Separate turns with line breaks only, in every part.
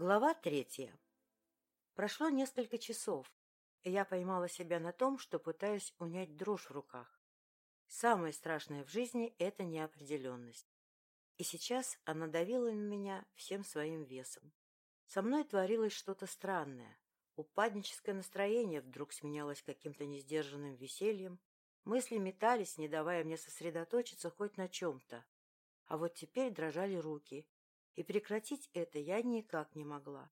Глава третья. Прошло несколько часов, и я поймала себя на том, что пытаюсь унять дрожь в руках. Самое страшное в жизни — это неопределенность. И сейчас она давила на меня всем своим весом. Со мной творилось что-то странное. Упадническое настроение вдруг сменялось каким-то несдержанным весельем. Мысли метались, не давая мне сосредоточиться хоть на чем-то. А вот теперь дрожали руки, и прекратить это я никак не могла.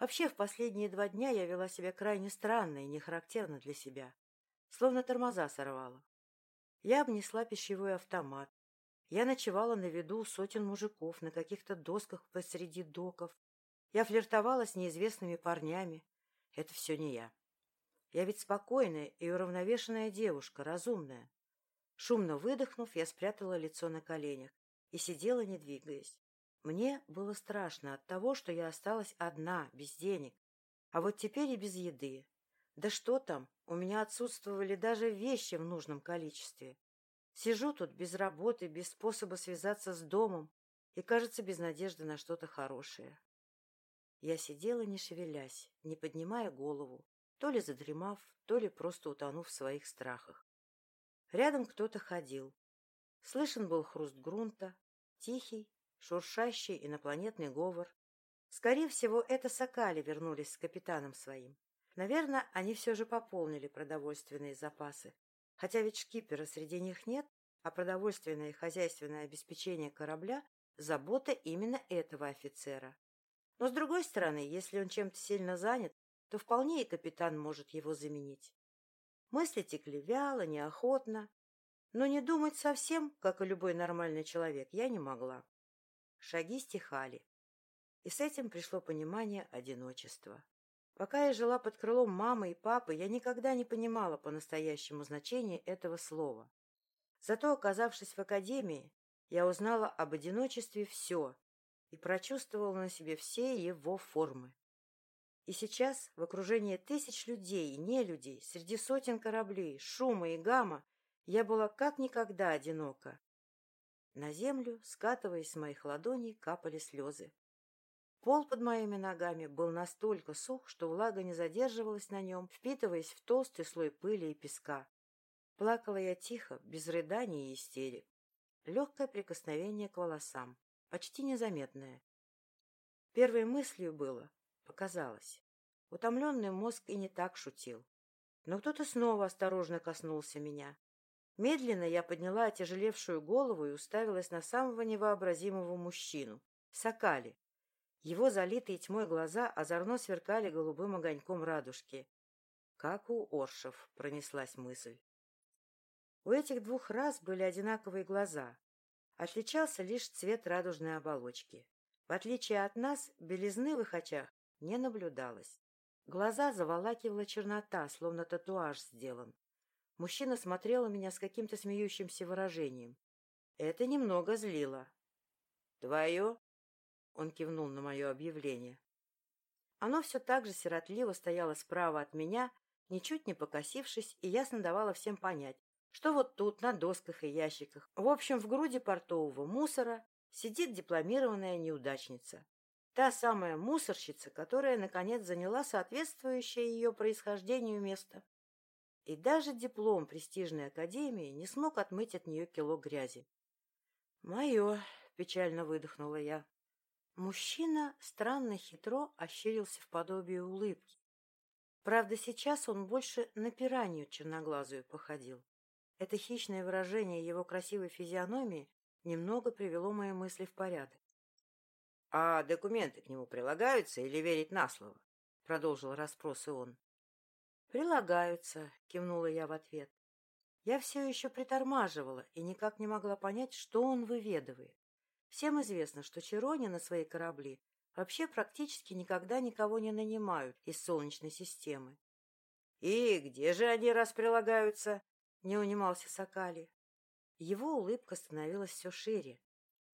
Вообще, в последние два дня я вела себя крайне странно и нехарактерно для себя, словно тормоза сорвала. Я обнесла пищевой автомат. Я ночевала на виду у сотен мужиков на каких-то досках посреди доков. Я флиртовала с неизвестными парнями. Это все не я. Я ведь спокойная и уравновешенная девушка, разумная. Шумно выдохнув, я спрятала лицо на коленях и сидела, не двигаясь. Мне было страшно от того, что я осталась одна, без денег. А вот теперь и без еды. Да что там, у меня отсутствовали даже вещи в нужном количестве. Сижу тут без работы, без способа связаться с домом и, кажется, без надежды на что-то хорошее. Я сидела, не шевелясь, не поднимая голову, то ли задремав, то ли просто утонув в своих страхах. Рядом кто-то ходил. Слышен был хруст грунта, тихий, шуршащий инопланетный говор. Скорее всего, это Сокали вернулись с капитаном своим. Наверное, они все же пополнили продовольственные запасы. Хотя ведь шкипера среди них нет, а продовольственное и хозяйственное обеспечение корабля – забота именно этого офицера. Но, с другой стороны, если он чем-то сильно занят, то вполне и капитан может его заменить. Мысли текли вяло, неохотно, но не думать совсем, как и любой нормальный человек, я не могла. Шаги стихали. И с этим пришло понимание одиночества. Пока я жила под крылом мамы и папы, я никогда не понимала по-настоящему значения этого слова. Зато, оказавшись в академии, я узнала об одиночестве все и прочувствовала на себе все его формы. И сейчас, в окружении тысяч людей и нелюдей, среди сотен кораблей, шума и гамма, я была как никогда одинока. На землю, скатываясь с моих ладоней, капали слезы. Пол под моими ногами был настолько сух, что влага не задерживалась на нем, впитываясь в толстый слой пыли и песка. Плакала я тихо, без рыданий и истерик. Легкое прикосновение к волосам, почти незаметное. Первой мыслью было, показалось. Утомленный мозг и не так шутил. Но кто-то снова осторожно коснулся меня. Медленно я подняла отяжелевшую голову и уставилась на самого невообразимого мужчину — Сакали. Его залитые тьмой глаза озорно сверкали голубым огоньком радужки. Как у оршев, пронеслась мысль. У этих двух раз были одинаковые глаза. Отличался лишь цвет радужной оболочки. В отличие от нас, белизны в их очах не наблюдалось. Глаза заволакивала чернота, словно татуаж сделан. Мужчина смотрел на меня с каким-то смеющимся выражением. Это немного злило. «Твое?» — он кивнул на мое объявление. Оно все так же сиротливо стояло справа от меня, ничуть не покосившись, и ясно давало всем понять, что вот тут, на досках и ящиках, в общем, в груди портового мусора, сидит дипломированная неудачница. Та самая мусорщица, которая, наконец, заняла соответствующее ее происхождению место и даже диплом престижной академии не смог отмыть от нее кило грязи. «Мое!» — печально выдохнула я. Мужчина странно хитро ощерился в подобие улыбки. Правда, сейчас он больше на пиранью черноглазую походил. Это хищное выражение его красивой физиономии немного привело мои мысли в порядок. — А документы к нему прилагаются или верить на слово? — продолжил расспросы он. «Прилагаются», — кивнула я в ответ. Я все еще притормаживала и никак не могла понять, что он выведывает. Всем известно, что Чирони на свои корабли вообще практически никогда никого не нанимают из Солнечной системы. — И где же они раз прилагаются? — не унимался Сокали. Его улыбка становилась все шире,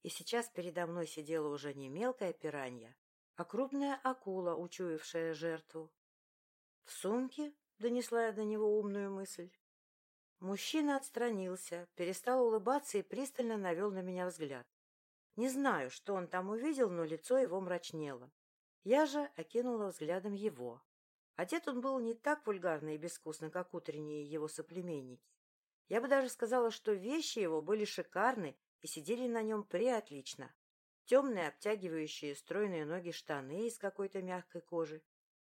и сейчас передо мной сидела уже не мелкая пиранья, а крупная акула, учуявшая жертву. В сумке донесла я до него умную мысль. Мужчина отстранился, перестал улыбаться и пристально навел на меня взгляд. Не знаю, что он там увидел, но лицо его мрачнело. Я же окинула взглядом его. Одет он был не так вульгарно и безвкусно, как утренние его соплеменники. Я бы даже сказала, что вещи его были шикарны и сидели на нем преотлично. Темные обтягивающие стройные ноги штаны из какой-то мягкой кожи,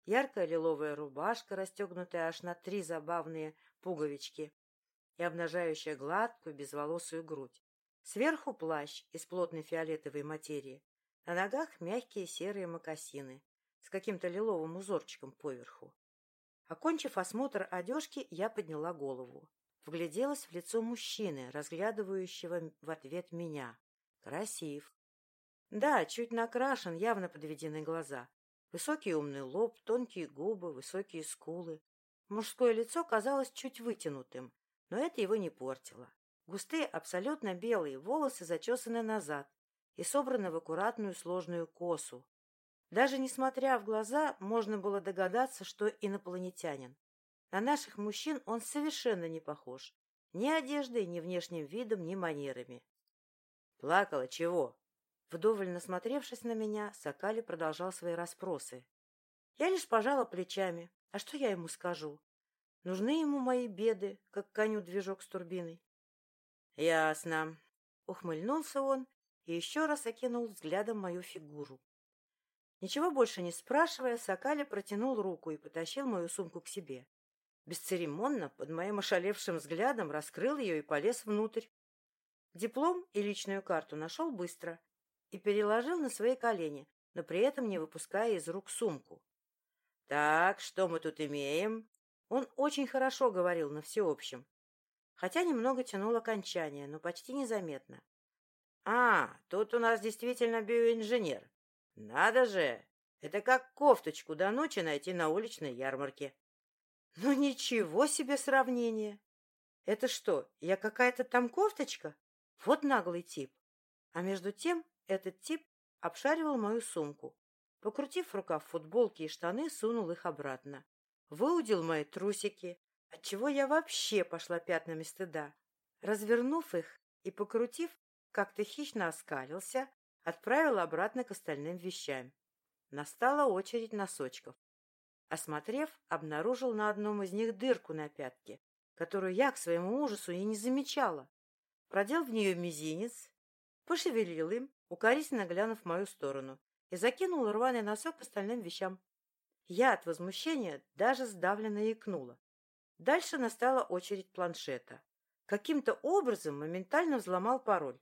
яркая лиловая рубашка, расстегнутая аж на три забавные пуговички и обнажающая гладкую безволосую грудь. Сверху плащ из плотной фиолетовой материи, на ногах мягкие серые мокасины с каким-то лиловым узорчиком поверху. Окончив осмотр одежки, я подняла голову. Вгляделась в лицо мужчины, разглядывающего в ответ меня. Красив. Да, чуть накрашен, явно подведены глаза. Высокий умный лоб, тонкие губы, высокие скулы. Мужское лицо казалось чуть вытянутым, но это его не портило. Густые, абсолютно белые волосы зачесаны назад и собраны в аккуратную сложную косу, даже несмотря в глаза, можно было догадаться, что инопланетянин. На наших мужчин он совершенно не похож. Ни одеждой, ни внешним видом, ни манерами. «Плакала чего?» Вдоволь насмотревшись на меня, Сакали продолжал свои расспросы. Я лишь пожала плечами. А что я ему скажу? Нужны ему мои беды, как коню движок с турбиной. — Ясно. Ухмыльнулся он и еще раз окинул взглядом мою фигуру. Ничего больше не спрашивая, Сакали протянул руку и потащил мою сумку к себе. Бесцеремонно, под моим ошалевшим взглядом, раскрыл ее и полез внутрь. Диплом и личную карту нашел быстро и переложил на свои колени, но при этом не выпуская из рук сумку. «Так, что мы тут имеем?» Он очень хорошо говорил на всеобщем, хотя немного тянул окончание, но почти незаметно. «А, тут у нас действительно биоинженер. Надо же! Это как кофточку до ночи найти на уличной ярмарке. Ну ничего себе сравнение! Это что, я какая-то там кофточка? Вот наглый тип. А между тем этот тип обшаривал мою сумку. Покрутив рукав футболки и штаны, сунул их обратно. Выудил мои трусики, отчего я вообще пошла пятнами стыда. Развернув их и покрутив, как-то хищно оскалился, отправила обратно к остальным вещам. Настала очередь носочков. Осмотрев, обнаружил на одном из них дырку на пятке, которую я, к своему ужасу, и не замечала. Продел в нее мизинец, пошевелил им, укоризненно глянув в мою сторону, и закинул рваный носок к остальным вещам. Я от возмущения даже сдавленно икнула. Дальше настала очередь планшета. Каким-то образом моментально взломал пароль.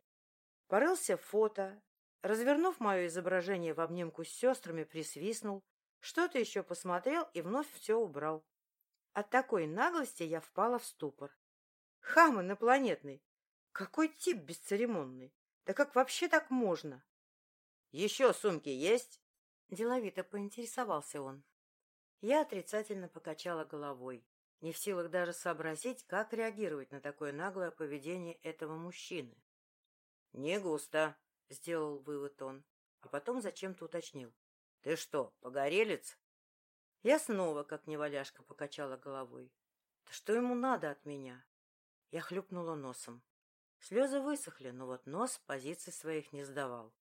Порылся в фото, Развернув мое изображение в обнимку с сестрами, присвистнул, что-то еще посмотрел и вновь все убрал. От такой наглости я впала в ступор. Хам инопланетный! Какой тип бесцеремонный! Да как вообще так можно? — Еще сумки есть? — деловито поинтересовался он. Я отрицательно покачала головой, не в силах даже сообразить, как реагировать на такое наглое поведение этого мужчины. — Не густо, — сделал вывод он, а потом зачем-то уточнил. — Ты что, погорелец? Я снова, как неваляшка, покачала головой. Да что ему надо от меня? Я хлюпнула носом. Слезы высохли, но вот нос позиций своих не сдавал.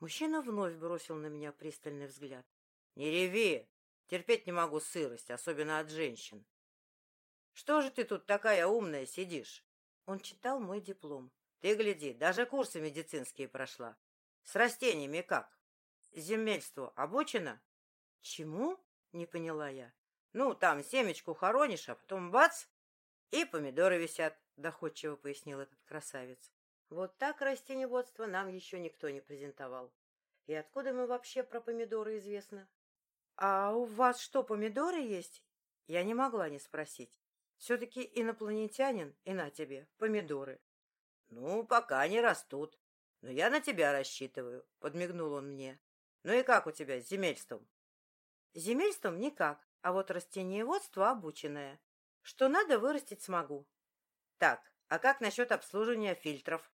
Мужчина вновь бросил на меня пристальный взгляд. — Не реви! Терпеть не могу сырость, особенно от женщин. — Что же ты тут такая умная сидишь? Он читал мой диплом. Ты гляди, даже курсы медицинские прошла. С растениями как? Земельству обучена? Чему? Не поняла я. Ну, там семечку хоронишь, а потом бац, и помидоры висят, доходчиво пояснил этот красавец. Вот так растеневодство нам еще никто не презентовал. И откуда мы вообще про помидоры известно? А у вас что, помидоры есть? Я не могла не спросить. Все-таки инопланетянин, и на тебе, помидоры. «Ну, пока не растут. Но я на тебя рассчитываю», — подмигнул он мне. «Ну и как у тебя с земельством?» «Земельством никак, а вот растениеводство обученное. Что надо, вырастить смогу». «Так, а как насчет обслуживания фильтров?»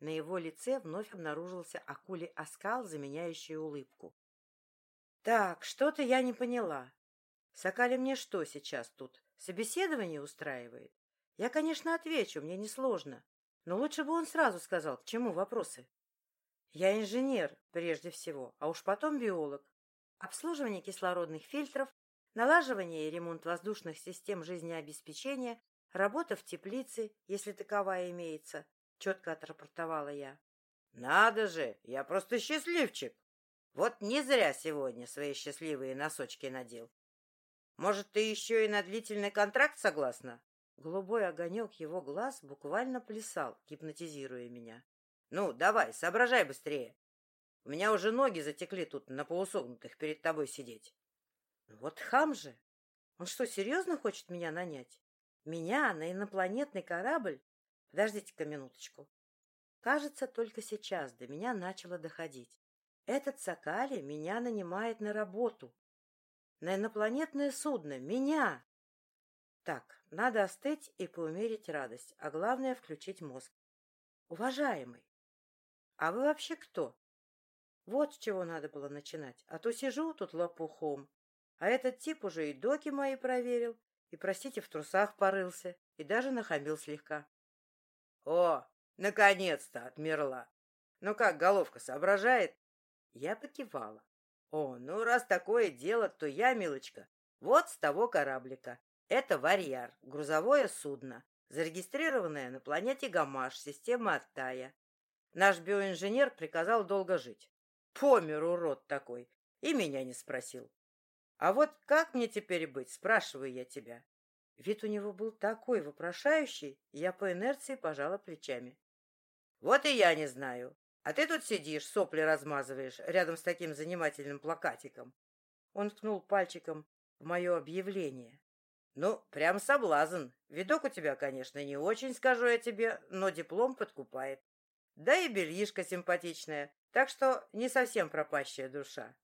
На его лице вновь обнаружился акулий оскал, заменяющий улыбку. «Так, что-то я не поняла. Сокали мне что сейчас тут? Собеседование устраивает? Я, конечно, отвечу, мне несложно. Но лучше бы он сразу сказал, к чему вопросы. Я инженер, прежде всего, а уж потом биолог. Обслуживание кислородных фильтров, налаживание и ремонт воздушных систем жизнеобеспечения, работа в теплице, если таковая имеется, четко отрапортовала я.
Надо же, я просто счастливчик. Вот не зря сегодня свои счастливые носочки надел. Может, ты еще и на длительный контракт согласна?
Голубой огонек его глаз буквально плясал, гипнотизируя меня.
Ну, давай, соображай быстрее. У меня уже ноги затекли тут на полусогнутых перед тобой сидеть.
Вот хам же! Он что, серьезно хочет меня нанять? Меня на инопланетный корабль? Подождите-ка минуточку. Кажется, только сейчас до меня начало доходить. Этот Сакали меня нанимает на работу. На инопланетное судно. Меня! Так, надо остыть и поумерить радость, а главное — включить мозг. Уважаемый, а вы вообще кто? Вот с чего надо было начинать. А то сижу тут лопухом, а этот тип уже и доки мои проверил, и, простите, в трусах порылся, и даже нахамил слегка.
О, наконец-то отмерла. Ну как, головка соображает?
Я покивала.
О, ну раз такое дело, то я, милочка, вот с того кораблика. Это «Варьяр», грузовое судно, зарегистрированное на планете Гамаш, система Аттая. Наш биоинженер приказал долго жить. Помер урод такой. И меня не спросил. А вот как мне теперь быть, спрашиваю я тебя.
Вид у него был такой вопрошающий, я по инерции пожала плечами.
Вот и я не знаю. А ты тут сидишь, сопли размазываешь, рядом с таким занимательным плакатиком.
Он ткнул пальчиком в мое объявление.
Ну, прям соблазн. Видок у тебя, конечно, не очень, скажу я тебе, но диплом подкупает. Да и бельишка симпатичная, так что не совсем пропащая душа.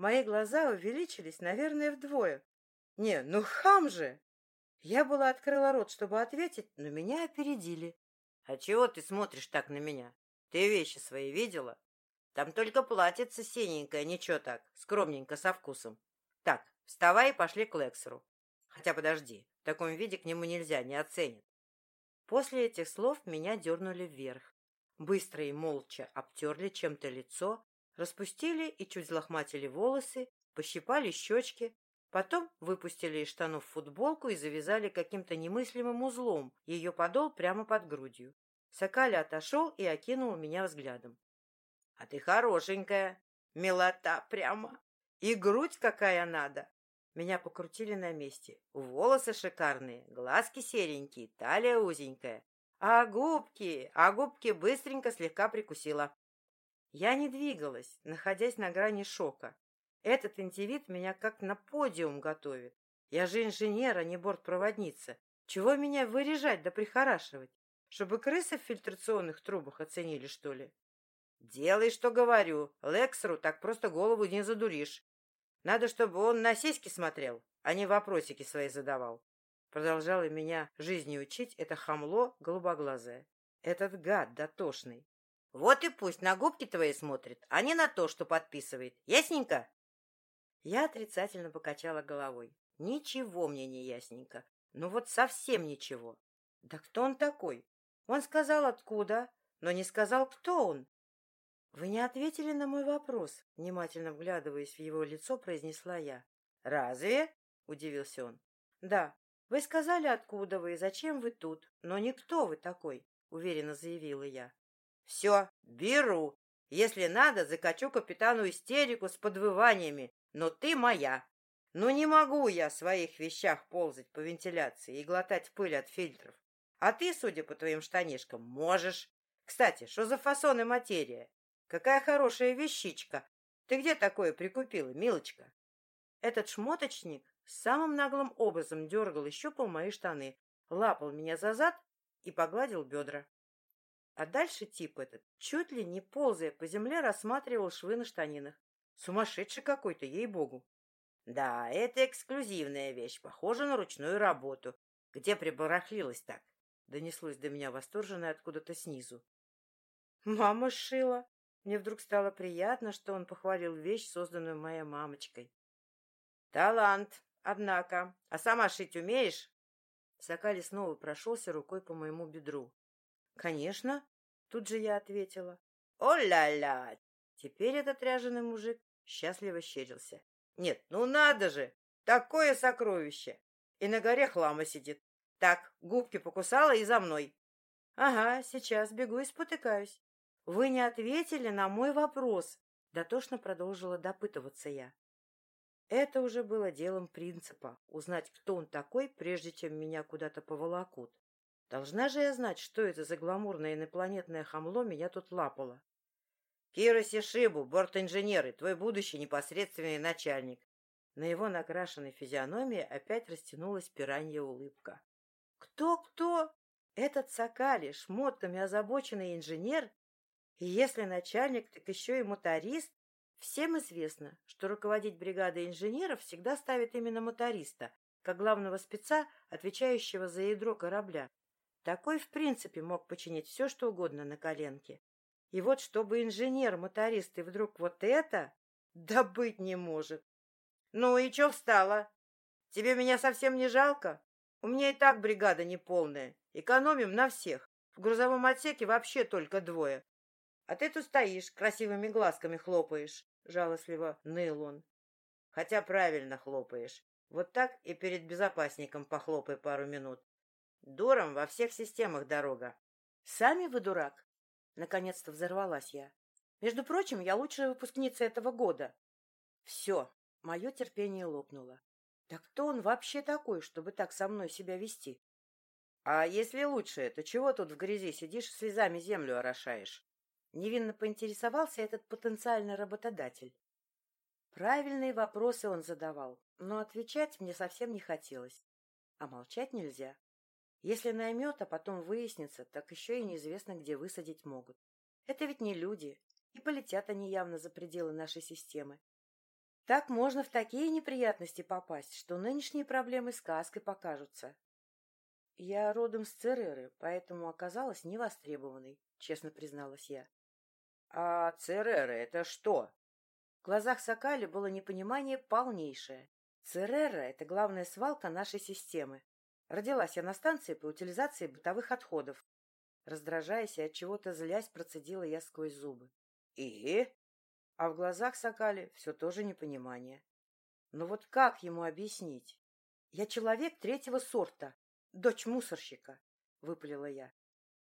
Мои глаза увеличились, наверное, вдвое. Не, ну хам же! Я была открыла рот, чтобы ответить, но меня опередили.
— А чего ты смотришь так на меня? Ты вещи свои видела? Там только платьице синенькое, ничего так, скромненько, со вкусом. Так, вставай и пошли к Лексеру. Хотя подожди, в таком виде к нему нельзя, не оценит.
После этих слов меня дернули вверх. Быстро и молча обтерли чем-то лицо, распустили и чуть взлохматили волосы, пощипали щечки, потом выпустили из штанов футболку и завязали каким-то немыслимым узлом ее подол прямо под грудью. Сокаля отошел и окинул меня взглядом.
— А ты хорошенькая, милота прямо. И грудь какая надо. Меня покрутили на месте. Волосы шикарные, глазки серенькие, талия узенькая. А губки, а губки быстренько слегка прикусила.
Я не двигалась, находясь на грани шока. Этот индивид меня как на подиум готовит. Я же инженер, а не бортпроводница. Чего меня вырежать да прихорашивать? Чтобы крысы в фильтрационных трубах оценили, что ли?
Делай, что говорю. Лексеру так просто голову не задуришь. Надо, чтобы он на сиськи смотрел, а не вопросики свои задавал.
Продолжала меня жизни учить это хамло голубоглазое. Этот гад дотошный.
Вот и пусть на губки твои смотрит, а не на то, что подписывает. Ясненько?
Я отрицательно покачала головой. Ничего мне не ясненько. Ну вот совсем ничего. Да кто он такой? Он сказал, откуда, но не сказал, кто он. Вы не ответили на мой вопрос, внимательно вглядываясь в его лицо, произнесла я.
Разве?
Удивился он. Да, вы сказали, откуда вы и зачем вы тут, но никто вы такой, уверенно заявила я.
Все, беру. Если надо, закачу капитану истерику с подвываниями, но ты моя. Но не могу я в своих вещах ползать по вентиляции и глотать пыль от фильтров. А ты, судя по твоим штанишкам, можешь. Кстати, что за фасон и материя? Какая хорошая вещичка. Ты где такое прикупила, милочка?
Этот шмоточник самым наглым образом дергал и щупал мои штаны, лапал меня за зад и погладил бедра. А дальше тип этот, чуть ли не ползая по земле, рассматривал швы на штанинах. Сумасшедший какой-то, ей-богу.
Да, это эксклюзивная вещь, похожа на ручную работу. Где прибарахлилась так? Донеслось до меня восторженное откуда-то снизу.
Мама шила. Мне вдруг стало приятно, что он похвалил вещь, созданную моей мамочкой.
Талант, однако. А сама шить умеешь?
Сакали снова прошелся рукой по моему бедру. «Конечно!» — тут же я ответила.
«О-ля-ля!»
Теперь этот ряженый мужик
счастливо щерился. Нет, ну надо же! Такое сокровище! И на горе хлама сидит. Так, губки покусала и за мной.
Ага, сейчас бегу и спотыкаюсь. Вы не ответили на мой вопрос. Дотошно продолжила допытываться я. Это уже было делом принципа — узнать, кто он такой, прежде чем меня куда-то поволокут. Должна же я знать, что это за гламурное инопланетное хамло меня тут лапало.
Кира Сишибу, борт-инженер твой будущий непосредственный начальник.
На его накрашенной физиономии опять растянулась пиранья улыбка. Кто-кто? Этот Сакали, шмотками озабоченный инженер? И если начальник, так еще и моторист? Всем известно, что руководить бригадой инженеров всегда ставит именно моториста, как главного спеца, отвечающего за ядро корабля. Такой, в принципе, мог починить все, что угодно на коленке. И вот чтобы инженер-моторист и вдруг вот это, да быть не может.
Ну и что встала? Тебе меня совсем не жалко? У меня и так бригада неполная. Экономим на всех. В грузовом отсеке вообще только двое. А ты тут стоишь, красивыми глазками хлопаешь. — жалостливо ныл он. — Хотя правильно хлопаешь. Вот так и перед безопасником похлопай пару минут. Дуром во всех системах дорога.
— Сами вы дурак? Наконец-то взорвалась я. Между прочим, я лучшая выпускница этого года. Все, мое терпение лопнуло. Да кто он вообще такой, чтобы так со мной себя вести?
А если лучше, то чего тут в грязи сидишь, слезами землю орошаешь?
Невинно поинтересовался этот потенциальный работодатель. Правильные вопросы он задавал, но отвечать мне совсем не хотелось. А молчать нельзя. Если наймет, а потом выяснится, так еще и неизвестно, где высадить могут. Это ведь не люди, и полетят они явно за пределы нашей системы. Так можно в такие неприятности попасть, что нынешние проблемы сказкой покажутся. Я родом с Цереры, поэтому оказалась невостребованной, честно призналась я.
А Церера — это что?
В глазах Сакали было непонимание полнейшее. Церера — это главная свалка нашей системы. Родилась я на станции по утилизации бытовых отходов. Раздражаясь и от чего-то злясь, процедила я сквозь зубы.
И?
А в глазах Сакали все тоже непонимание. Но вот как ему объяснить? Я человек третьего сорта, дочь мусорщика, выпалила я.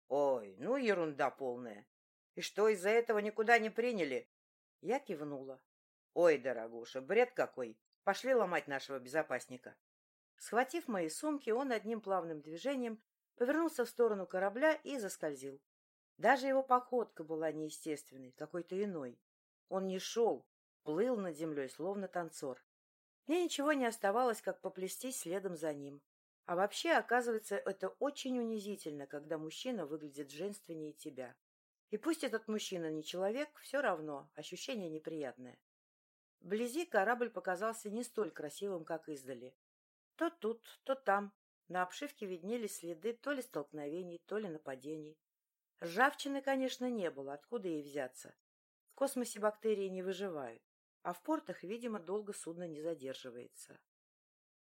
Ой, ну ерунда полная. И что, из-за этого никуда не приняли?
Я кивнула.
Ой, дорогуша, бред какой. Пошли ломать нашего безопасника.
Схватив мои сумки, он одним плавным движением повернулся в сторону корабля и заскользил. Даже его походка была неестественной, какой-то иной. Он не шел, плыл над землей, словно танцор. Мне ничего не оставалось, как поплестись следом за ним. А вообще, оказывается, это очень унизительно, когда мужчина выглядит женственнее тебя. И пусть этот мужчина не человек, все равно ощущение неприятное. Вблизи корабль показался не столь красивым, как издали. То тут, то там на обшивке виднелись следы то ли столкновений, то ли нападений. Ржавчины, конечно, не было, откуда ей взяться. В космосе бактерии не выживают, а в портах, видимо, долго судно не задерживается.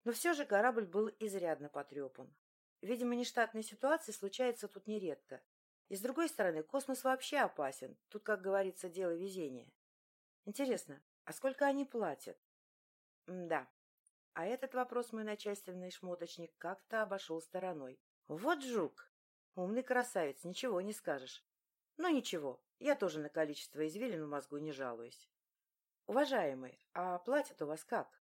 Но все же корабль был изрядно потрепан. Видимо, нештатные ситуации случаются тут нередко, и с другой стороны, космос вообще опасен. Тут, как говорится, дело везения. Интересно, а сколько они платят? М да. А этот вопрос мой начальственный шмоточник как-то обошел стороной. Вот жук! Умный красавец, ничего не скажешь. Но ничего, я тоже на количество извилин в мозгу не жалуюсь. Уважаемый, а платят у вас как?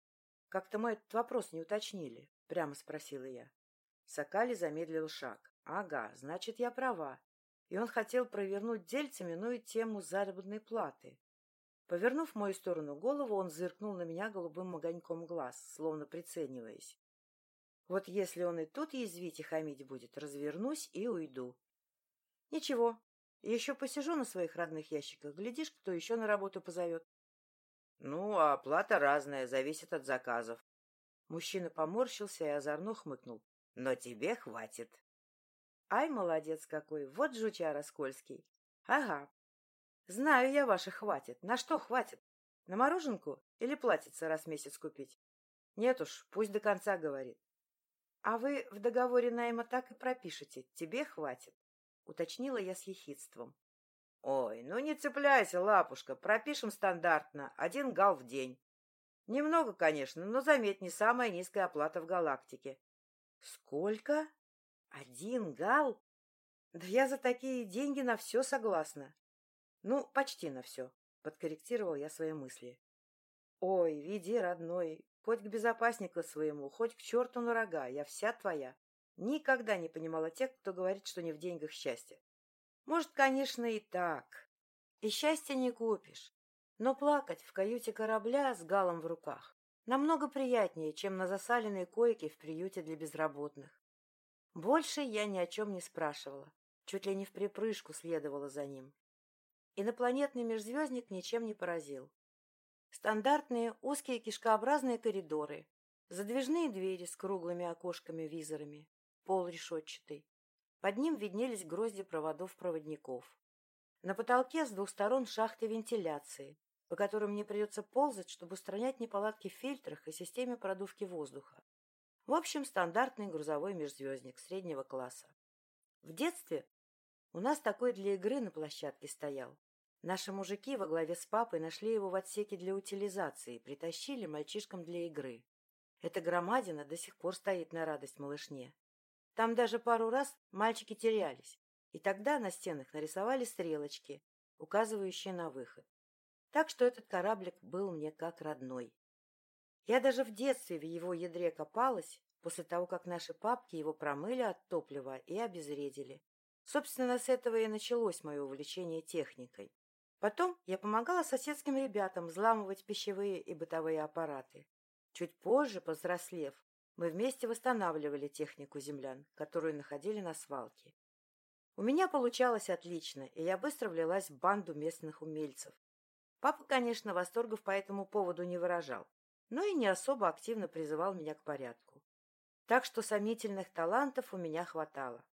Как-то мы этот вопрос не уточнили, прямо спросила я. Сакали замедлил шаг. Ага, значит, я права и он хотел провернуть дельце, минуя тему заработной платы. Повернув в мою сторону голову, он зыркнул на меня голубым огоньком глаз, словно прицениваясь. Вот если он и тут язвить и хамить будет, развернусь и уйду. Ничего, еще посижу на своих родных ящиках, глядишь, кто еще на работу позовет.
Ну, а оплата разная, зависит от заказов.
Мужчина поморщился и озорно хмыкнул.
Но тебе хватит.
Ай, молодец какой, вот жучара скользкий. Ага. Знаю я ваши хватит. На что хватит? На мороженку или платьице раз в месяц купить? Нет уж, пусть до конца говорит. А вы в договоре найма так и пропишете. Тебе хватит. Уточнила я с ехидством.
Ой, ну не цепляйся, лапушка, пропишем стандартно, один гал в день. Немного, конечно, но, заметь, не самая низкая оплата в галактике.
Сколько? Один гал? Да я за такие деньги на все согласна. Ну, почти на все, подкорректировал я свои мысли. Ой, веди, родной, хоть к безопаснику своему, хоть к черту на рога, я вся твоя. Никогда не понимала тех, кто говорит, что не в деньгах счастье. Может, конечно, и так. И счастья не купишь. Но плакать в каюте корабля с галом в руках намного приятнее, чем на засаленной койке в приюте для безработных. Больше я ни о чем не спрашивала, чуть ли не в припрыжку следовала за ним. Инопланетный межзвездник ничем не поразил. Стандартные узкие кишкообразные коридоры, задвижные двери с круглыми окошками-визорами, пол решетчатый, под ним виднелись грозди проводов-проводников. На потолке с двух сторон шахты вентиляции, по которым мне придется ползать, чтобы устранять неполадки в фильтрах и системе продувки воздуха. В общем, стандартный грузовой межзвездник среднего класса. В детстве у нас такой для игры на площадке стоял. Наши мужики во главе с папой нашли его в отсеке для утилизации и притащили мальчишкам для игры. Эта громадина до сих пор стоит на радость малышне. Там даже пару раз мальчики терялись, и тогда на стенах нарисовали стрелочки, указывающие на выход. Так что этот кораблик был мне как родной. Я даже в детстве в его ядре копалась, после того, как наши папки его промыли от топлива и обезвредили. Собственно, с этого и началось мое увлечение техникой. Потом я помогала соседским ребятам взламывать пищевые и бытовые аппараты. Чуть позже, повзрослев, мы вместе восстанавливали технику землян, которую находили на свалке. У меня получалось отлично, и я быстро влилась в банду местных умельцев. Папа, конечно, восторгов по этому поводу не выражал, но и не особо активно призывал меня к порядку. Так что сомнительных талантов у меня хватало.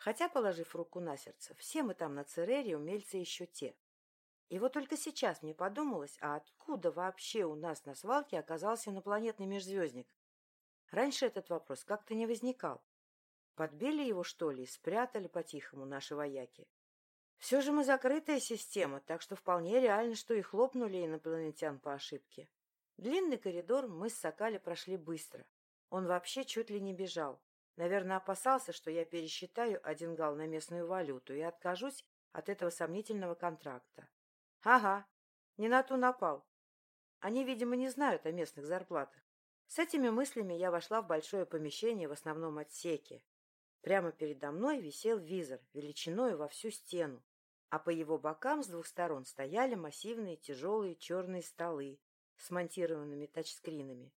Хотя, положив руку на сердце, все мы там на Церере умельцы еще те. И вот только сейчас мне подумалось, а откуда вообще у нас на свалке оказался инопланетный межзвездник, Раньше этот вопрос как-то не возникал. Подбили его, что ли, и спрятали по-тихому наши вояки. Все же мы закрытая система, так что вполне реально, что и хлопнули инопланетян по ошибке. Длинный коридор мы с Сокали прошли быстро. Он вообще чуть ли не бежал. Наверное, опасался, что я пересчитаю один гал на местную валюту и откажусь от этого сомнительного контракта. Ага, не на ту напал. Они, видимо, не знают о местных зарплатах. С этими мыслями я вошла в большое помещение в основном отсеке. Прямо передо мной висел визор, величиной во всю стену, а по его бокам с двух сторон стояли массивные тяжелые черные столы с монтированными тачскринами.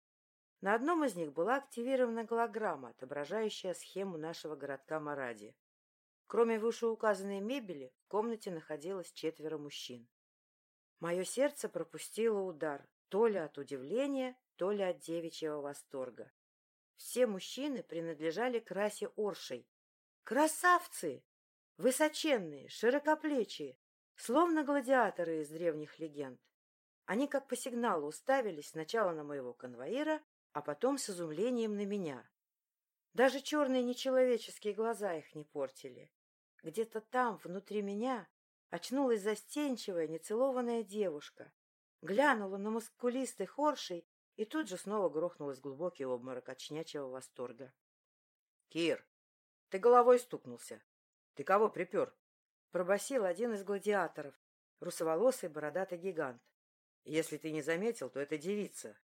На одном из них была активирована голограмма, отображающая схему нашего городка Маради. Кроме вышеуказанной мебели, в комнате находилось четверо мужчин. Мое сердце пропустило удар, то ли от удивления, то ли от девичьего восторга. Все мужчины принадлежали к расе оршей. Красавцы! Высоченные, широкоплечие, словно гладиаторы из древних легенд. Они как по сигналу уставились сначала на моего конвоира, а потом с изумлением на меня. Даже черные нечеловеческие глаза их не портили. Где-то там, внутри меня, очнулась застенчивая, нецелованная девушка, глянула на мускулистый хоршей и тут же снова грохнулась глубокий обморок от щенячьего восторга. — Кир, ты головой стукнулся. Ты кого припер? — пробасил один из гладиаторов, русоволосый бородатый гигант. — Если ты не заметил, то это девица. —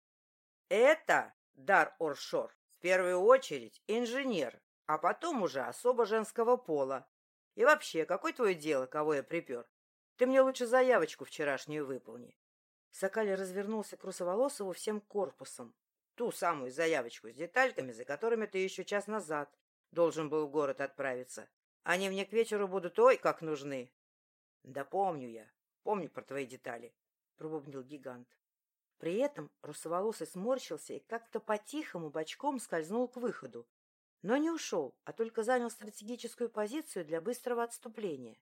Это Дар Оршор, в первую очередь инженер, а потом уже особо женского пола. И вообще, какое твое дело, кого я припер? Ты мне лучше заявочку вчерашнюю выполни. Сокали развернулся к Русоволосову всем корпусом. Ту самую заявочку с детальками, за которыми ты еще час назад должен был в город отправиться. Они мне к вечеру будут ой, как нужны. — Да помню я, помню про твои детали, — пробубнил гигант. При этом Русоволосый сморщился и как-то по-тихому бочком скользнул к выходу. Но не ушел, а только занял стратегическую позицию для быстрого отступления.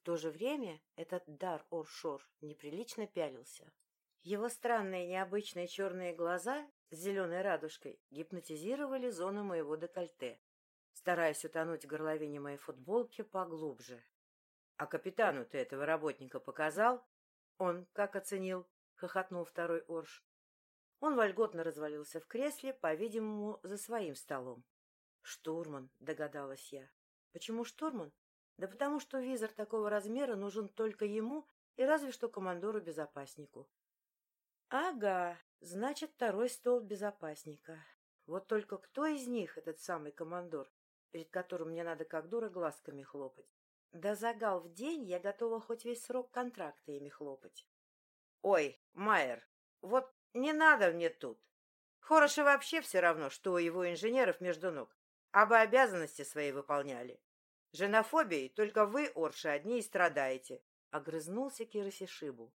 В то же время этот дар Оршор неприлично пялился. Его странные необычные черные глаза с зеленой радужкой гипнотизировали зону моего декольте, стараясь утонуть в горловине моей футболки поглубже.
А капитану ты этого работника показал? Он как оценил? Хохотнул второй Орш.
Он вольготно развалился в кресле, по-видимому, за своим столом. «Штурман», — догадалась я. «Почему штурман? Да потому что визор такого размера нужен только ему и разве что командору-безопаснику». «Ага, значит, второй стол безопасника. Вот только кто из них этот самый командор, перед которым мне надо как дура глазками хлопать? Да загал в день я готова хоть весь срок контракта ими хлопать».
«Ой, Майер, вот не надо мне тут. Хороши вообще все равно, что у его инженеров между ног, а вы обязанности свои выполняли. Женофобией только вы, Орши, одни и страдаете, — огрызнулся Киросишибу.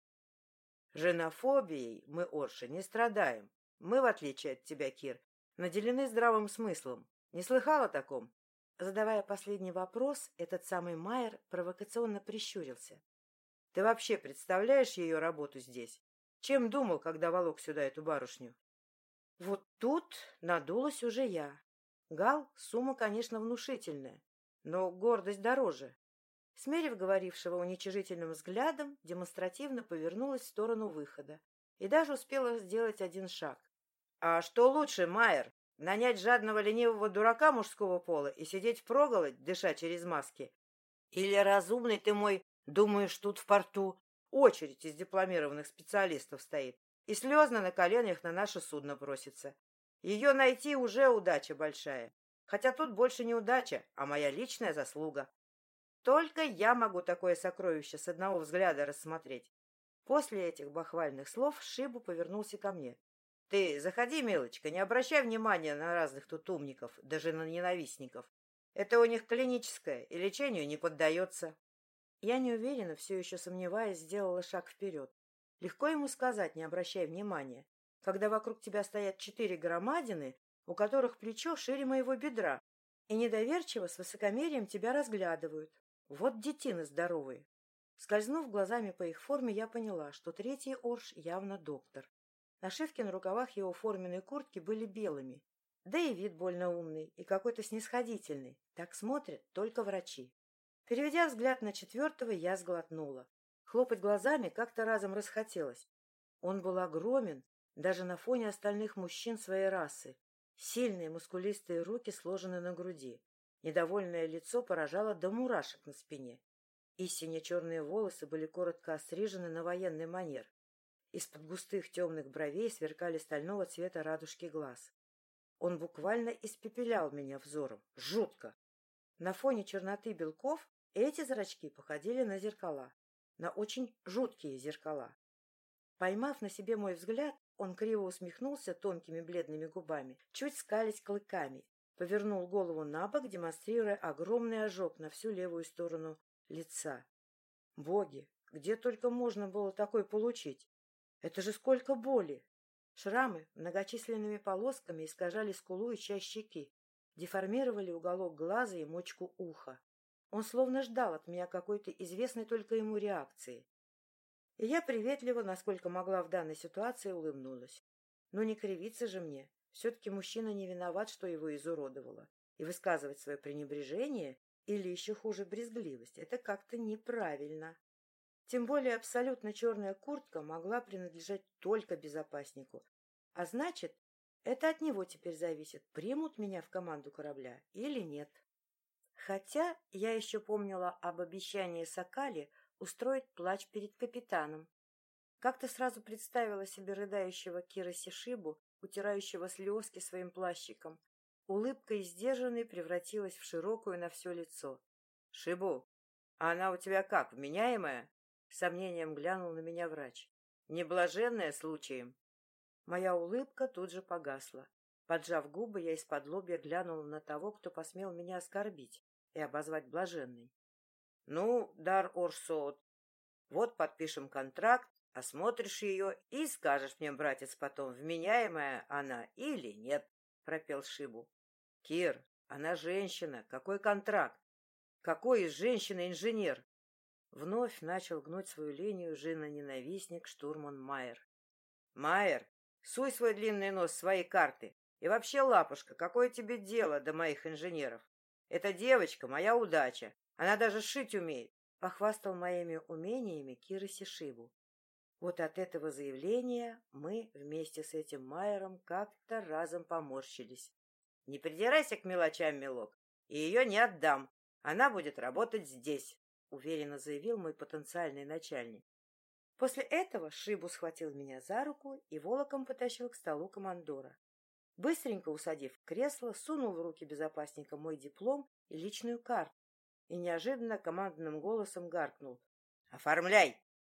Женофобией мы, Орши, не страдаем. Мы, в отличие от тебя, Кир, наделены здравым смыслом. Не слыхал о таком?
Задавая последний вопрос, этот самый Майер провокационно прищурился.
Ты вообще представляешь ее работу здесь? Чем думал, когда волок сюда эту барышню?
Вот тут надулась уже я. Гал — сумма, конечно, внушительная, но гордость дороже. Смерив говорившего уничижительным взглядом, демонстративно повернулась в сторону выхода и даже успела сделать один шаг.
— А что лучше, Майер, нанять жадного ленивого дурака мужского пола и сидеть впроголодь, дыша через маски? Или разумный ты мой, думаешь, тут в порту Очередь из дипломированных специалистов стоит и слезно на коленях на наше судно просится. Ее найти уже удача большая. Хотя тут больше не удача, а моя личная заслуга. Только я могу такое сокровище с одного взгляда рассмотреть. После этих бахвальных слов Шибу повернулся ко мне. — Ты заходи, милочка, не обращай внимания на разных тут умников, даже на ненавистников. Это у них клиническое и лечению не поддается.
Я неуверенно, все еще сомневаясь, сделала шаг вперед. Легко ему сказать, не обращай внимания, когда вокруг тебя стоят четыре громадины, у которых плечо шире моего бедра, и недоверчиво с высокомерием тебя разглядывают. Вот детины здоровые. Скользнув глазами по их форме, я поняла, что третий Орш явно доктор. Нашивки на рукавах его форменной куртки были белыми. Да и вид больно умный и какой-то снисходительный. Так смотрят только врачи. Переведя взгляд на четвертого, я сглотнула. Хлопать глазами как-то разом расхотелось. Он был огромен, даже на фоне остальных мужчин своей расы. Сильные мускулистые руки сложены на груди. Недовольное лицо поражало до мурашек на спине. И сине-черные волосы были коротко острижены на военный манер. Из-под густых темных бровей сверкали стального цвета радужки глаз. Он буквально испепелял меня взором. Жутко! На фоне черноты белков эти зрачки походили на зеркала, на очень жуткие зеркала. Поймав на себе мой взгляд, он криво усмехнулся тонкими бледными губами, чуть скались клыками, повернул голову на бок, демонстрируя огромный ожог на всю левую сторону лица. Боги, где только можно было такой получить? Это же сколько боли! Шрамы многочисленными полосками искажали скулу и часть щеки, деформировали уголок глаза и мочку уха. Он словно ждал от меня какой-то известной только ему реакции. И я приветливо, насколько могла в данной ситуации, улыбнулась. Но не кривиться же мне. Все-таки мужчина не виноват, что его изуродовало. И высказывать свое пренебрежение или еще хуже брезгливость — это как-то неправильно. Тем более абсолютно черная куртка могла принадлежать только безопаснику. А значит, это от него теперь зависит, примут меня в команду корабля или нет. Хотя я еще помнила об обещании Сакали устроить плач перед капитаном. Как-то сразу представила себе рыдающего Кира Сишибу, утирающего слезки своим плащиком. Улыбка издержанной превратилась в широкую на все лицо.
— Шибу, а она у тебя как, вменяемая? — сомнением глянул на меня врач. — Не блаженная случаем?
Моя улыбка тут же погасла. Поджав губы, я из-под лобья глянула на того, кто посмел меня оскорбить и обозвать блаженной.
— Ну, Дар Орсот, вот подпишем контракт, осмотришь ее и скажешь мне, братец, потом, вменяемая она или нет, — пропел Шибу. — Кир, она женщина, какой контракт? Какой из женщины инженер?
Вновь начал гнуть свою линию жена-ненавистник штурман Майер.
— Майер, суй свой длинный нос свои карты и вообще, лапушка, какое тебе дело до моих инженеров? Эта девочка — моя удача. Она даже шить умеет.
Похвастал моими умениями Кира Сишибу. Вот от этого заявления мы вместе с этим Майером как-то разом поморщились.
Не придирайся к мелочам, милок, и ее не отдам. Она будет работать здесь, — уверенно заявил мой потенциальный начальник.
После этого Шибу схватил меня за руку и волоком потащил к столу командора. Быстренько усадив кресло, сунул в руки безопасника мой диплом и личную карту и неожиданно командным голосом гаркнул. — Оформляй!